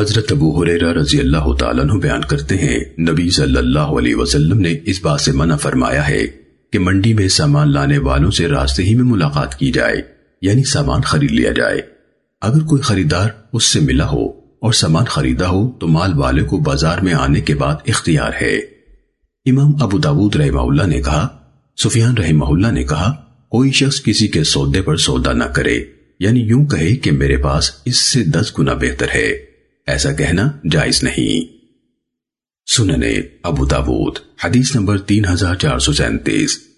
حضرت ابو حریرہ رضی اللہ تعالیٰ عنہ بیان کرتے ہیں، نبی صلی اللہ علیہ وسلم نے اس بات سے منع فرمایا ہے کہ منڈی میں سامان لانے والوں سے راستے ہی میں ملاقات کی جائے یعنی سامان خرید لیا جائے۔ اگر کوئی خریدار اس سے ملا ہو اور سامان خریدا ہو تو مال والے کو بازار میں آنے کے بعد اختیار ہے۔ امام ابو داود رحمہ اللہ نے کہا، سفیان رحمہ اللہ نے کہا، کوئی شخص کسی کے سودے پر سودا نہ کرے یعنی یوں کہے کہ میرے پاس اس سے دس گنا بہتر ہے۔ ایسا کہنا جائز نہیں۔ سننے ابو داود حدیث نمبر تین ہزار چار سو سینتیس۔